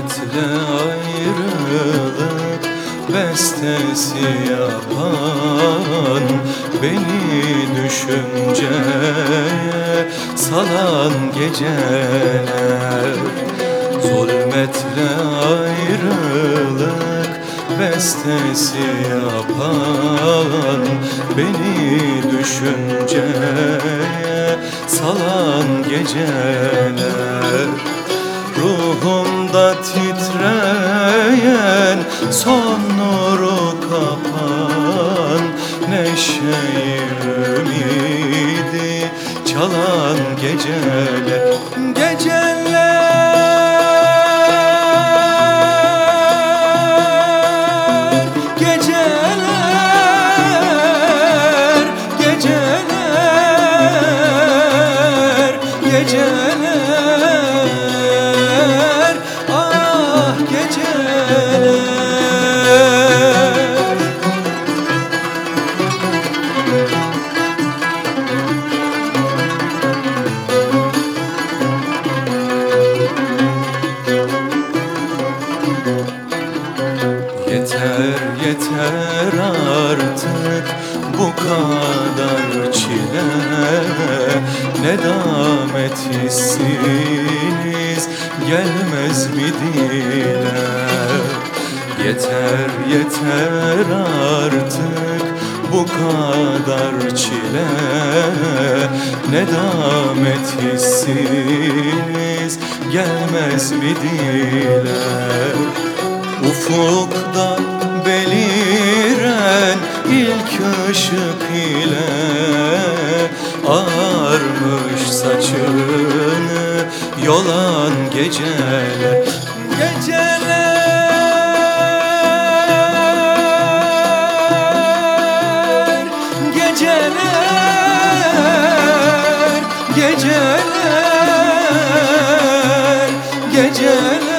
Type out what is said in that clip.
Zulmetle ayrılık bestesi yapan Beni düşünceye salan geceler. Zulmetle ayrılık bestesi yapan Beni düşünceye salan geceler Ruhumda titreyen son nuru kapan Neşeyi ümidi çalan geceler Geceler Geceler Geceler Geceler Yeter yeter artık bu kadar çile. Nedamet hissiniz? Gelmez mi dile? Yeter yeter artık bu kadar çile. Nedamet hissiniz? Gelmez mi dile Ufukta beliren ilk ışık ile Ağarmış saçını yolan Geceler. Geceler Geceler Geceler